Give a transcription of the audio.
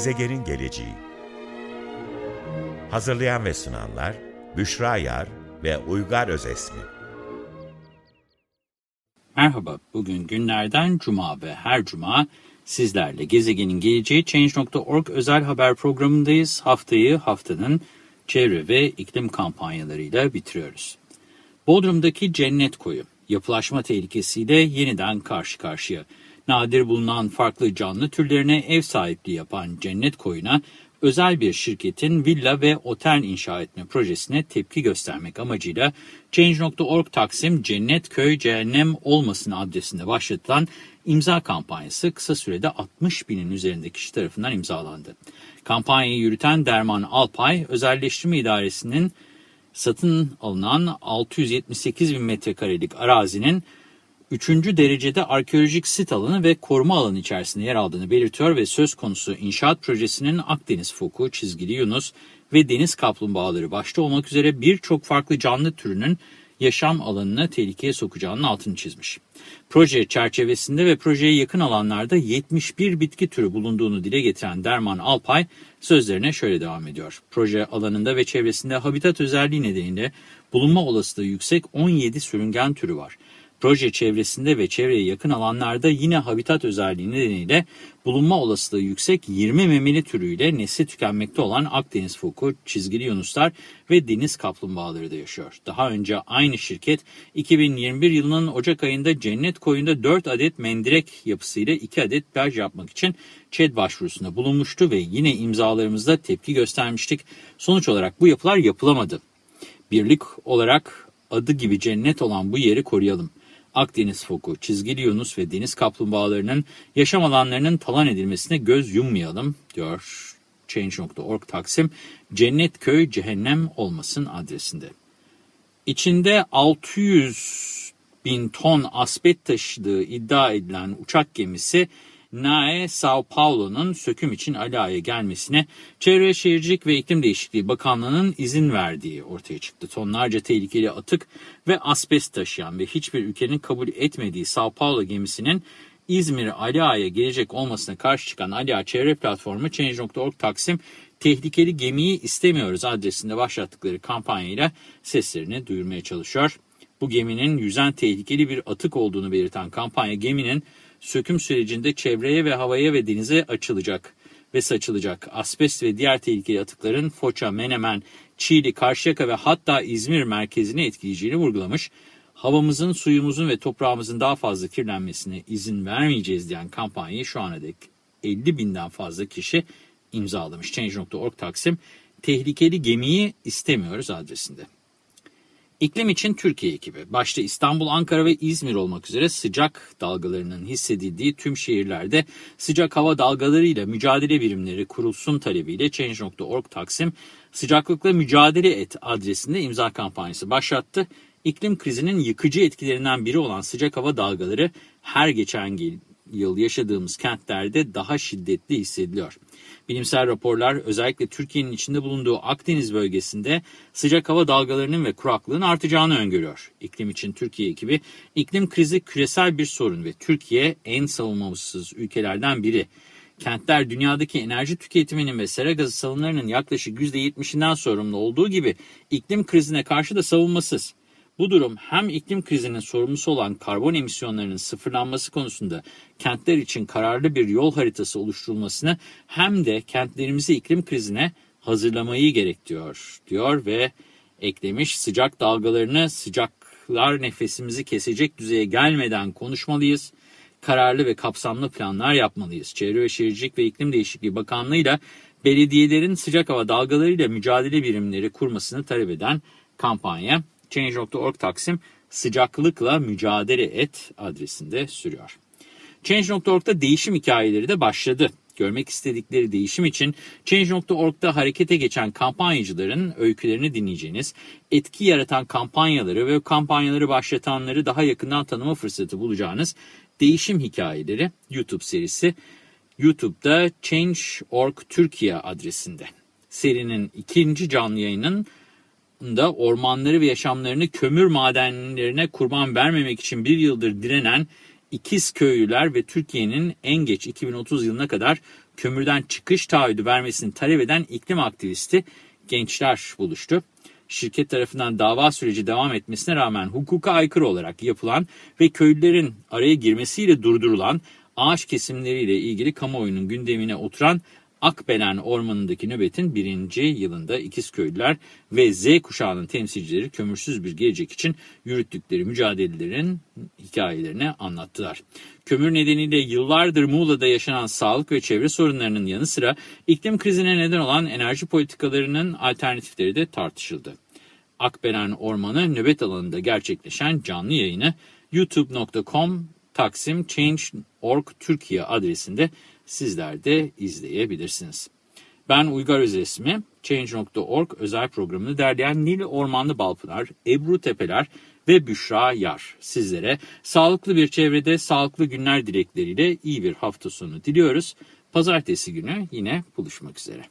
Gezegenin Geleceği Hazırlayan ve sunanlar Büşra Yar ve Uygar Özesmi Merhaba, bugün günlerden cuma ve her cuma sizlerle Gezegenin Geleceği Change.org özel haber programındayız. Haftayı haftanın çevre ve iklim kampanyalarıyla bitiriyoruz. Bodrum'daki cennet koyu yapılaşma tehlikesiyle yeniden karşı karşıya. Nadir bulunan farklı canlı türlerine ev sahipliği yapan cennet koyuna özel bir şirketin villa ve otel inşa etme projesine tepki göstermek amacıyla Change.org Taksim Cennet Köy Cehennem Olmasın adresinde başlatılan imza kampanyası kısa sürede 60 binin üzerinde kişi tarafından imzalandı. Kampanyayı yürüten Derman Alpay, Özelleştirme İdaresi'nin satın alınan 678 bin metrekarelik arazinin 3. derecede arkeolojik sit alanı ve koruma alanı içerisinde yer aldığını belirtiyor ve söz konusu inşaat projesinin Akdeniz foku, çizgili yunus ve deniz kaplumbağaları başta olmak üzere birçok farklı canlı türünün yaşam alanını tehlikeye sokacağının altını çizmiş. Proje çerçevesinde ve projeye yakın alanlarda 71 bitki türü bulunduğunu dile getiren Derman Alpay sözlerine şöyle devam ediyor. Proje alanında ve çevresinde habitat özelliği nedeniyle bulunma olasılığı yüksek 17 sürüngen türü var. Proje çevresinde ve çevreye yakın alanlarda yine habitat özelliği nedeniyle bulunma olasılığı yüksek 20 memeli türüyle nesli tükenmekte olan Akdeniz foku, çizgili yunuslar ve deniz kaplumbağaları da yaşıyor. Daha önce aynı şirket 2021 yılının Ocak ayında Cennet Koyu'nda 4 adet mendirek yapısıyla 2 adet plaj yapmak için ÇED başvurusunda bulunmuştu ve yine imzalarımızda tepki göstermiştik. Sonuç olarak bu yapılar yapılamadı. Birlik olarak adı gibi cennet olan bu yeri koruyalım. Akdeniz foku, çizgili yunus ve deniz kaplumbağalarının yaşam alanlarının talan edilmesine göz yummayalım, diyor Change.org Taksim, Cennet Köy Cehennem Olmasın adresinde. İçinde 600 bin ton aspet taşıdığı iddia edilen uçak gemisi NAE Sao Paulo'nun söküm için Ali gelmesine Çevre Şehircilik ve İklim Değişikliği Bakanlığı'nın izin verdiği ortaya çıktı. Tonlarca tehlikeli atık ve asbest taşıyan ve hiçbir ülkenin kabul etmediği Sao Paulo gemisinin İzmir Ali gelecek olmasına karşı çıkan Ali Çevre Platformu Change.org Taksim tehlikeli gemiyi istemiyoruz adresinde başlattıkları kampanyayla seslerini duyurmaya çalışıyor. Bu geminin yüzen tehlikeli bir atık olduğunu belirten kampanya geminin söküm sürecinde çevreye ve havaya ve denize açılacak ve saçılacak asbest ve diğer tehlikeli atıkların Foça, Menemen, Çiğli, Karşıyaka ve hatta İzmir merkezini etkileyeceğini vurgulamış. Havamızın, suyumuzun ve toprağımızın daha fazla kirlenmesine izin vermeyeceğiz diyen kampanyayı şu ana dek 50 binden fazla kişi imzalamış. Change.org Taksim tehlikeli gemiyi istemiyoruz adresinde. İklim için Türkiye ekibi, başta İstanbul, Ankara ve İzmir olmak üzere sıcak dalgalarının hissedildiği tüm şehirlerde sıcak hava dalgalarıyla mücadele birimleri kurulsun talebiyle Change.org Taksim sıcaklıkla mücadele et adresinde imza kampanyası başlattı. İklim krizinin yıkıcı etkilerinden biri olan sıcak hava dalgaları her geçen yıl yaşadığımız kentlerde daha şiddetli hissediliyor. Bilimsel raporlar özellikle Türkiye'nin içinde bulunduğu Akdeniz bölgesinde sıcak hava dalgalarının ve kuraklığın artacağını öngörüyor. İklim için Türkiye ekibi iklim krizi küresel bir sorun ve Türkiye en savunmasız ülkelerden biri. Kentler dünyadaki enerji tüketiminin ve sera gazı salımlarının yaklaşık %70'inden sorumlu olduğu gibi iklim krizine karşı da savunmasız. Bu durum hem iklim krizinin sorumlusu olan karbon emisyonlarının sıfırlanması konusunda kentler için kararlı bir yol haritası oluşturulmasını hem de kentlerimizi iklim krizine hazırlamayı gerektiriyor diyor ve eklemiş sıcak dalgalarını sıcaklar nefesimizi kesecek düzeye gelmeden konuşmalıyız. Kararlı ve kapsamlı planlar yapmalıyız. Çevre ve Şehircilik ve İklim Değişikliği Bakanlığı ile belediyelerin sıcak hava dalgalarıyla mücadele birimleri kurmasını talep eden kampanya Change.org Taksim sıcaklıkla mücadele et adresinde sürüyor. Change.org'da değişim hikayeleri de başladı. Görmek istedikleri değişim için Change.org'da harekete geçen kampanyacıların öykülerini dinleyeceğiniz, etki yaratan kampanyaları ve kampanyaları başlatanları daha yakından tanıma fırsatı bulacağınız Değişim Hikayeleri YouTube serisi YouTube'da Change.org Türkiye adresinde. Serinin ikinci canlı yayının da ormanları ve yaşamlarını kömür madenlerine kurban vermemek için bir yıldır direnen İkiz köylüler ve Türkiye'nin en geç 2030 yılına kadar kömürden çıkış taahhüdü vermesini talep eden iklim aktivisti gençler buluştu. Şirket tarafından dava süreci devam etmesine rağmen hukuka aykırı olarak yapılan ve köylülerin araya girmesiyle durdurulan ağaç kesimleriyle ilgili kamuoyunun gündemine oturan Akbelen Ormanı'ndaki nöbetin birinci yılında İkizköylüler ve Z kuşağının temsilcileri kömürsüz bir gelecek için yürüttükleri mücadelelerin hikayelerini anlattılar. Kömür nedeniyle yıllardır Muğla'da yaşanan sağlık ve çevre sorunlarının yanı sıra iklim krizine neden olan enerji politikalarının alternatifleri de tartışıldı. Akbelen Ormanı nöbet alanında gerçekleşen canlı yayını youtube.com Taksim Change.org Türkiye adresinde sizler de izleyebilirsiniz. Ben Uygar Özesmi, Change.org özel programını derleyen Nil Ormanlı Balpınar, Ebru Tepeler ve Büşra Yar. Sizlere sağlıklı bir çevrede sağlıklı günler dilekleriyle iyi bir hafta sonu diliyoruz. Pazartesi günü yine buluşmak üzere.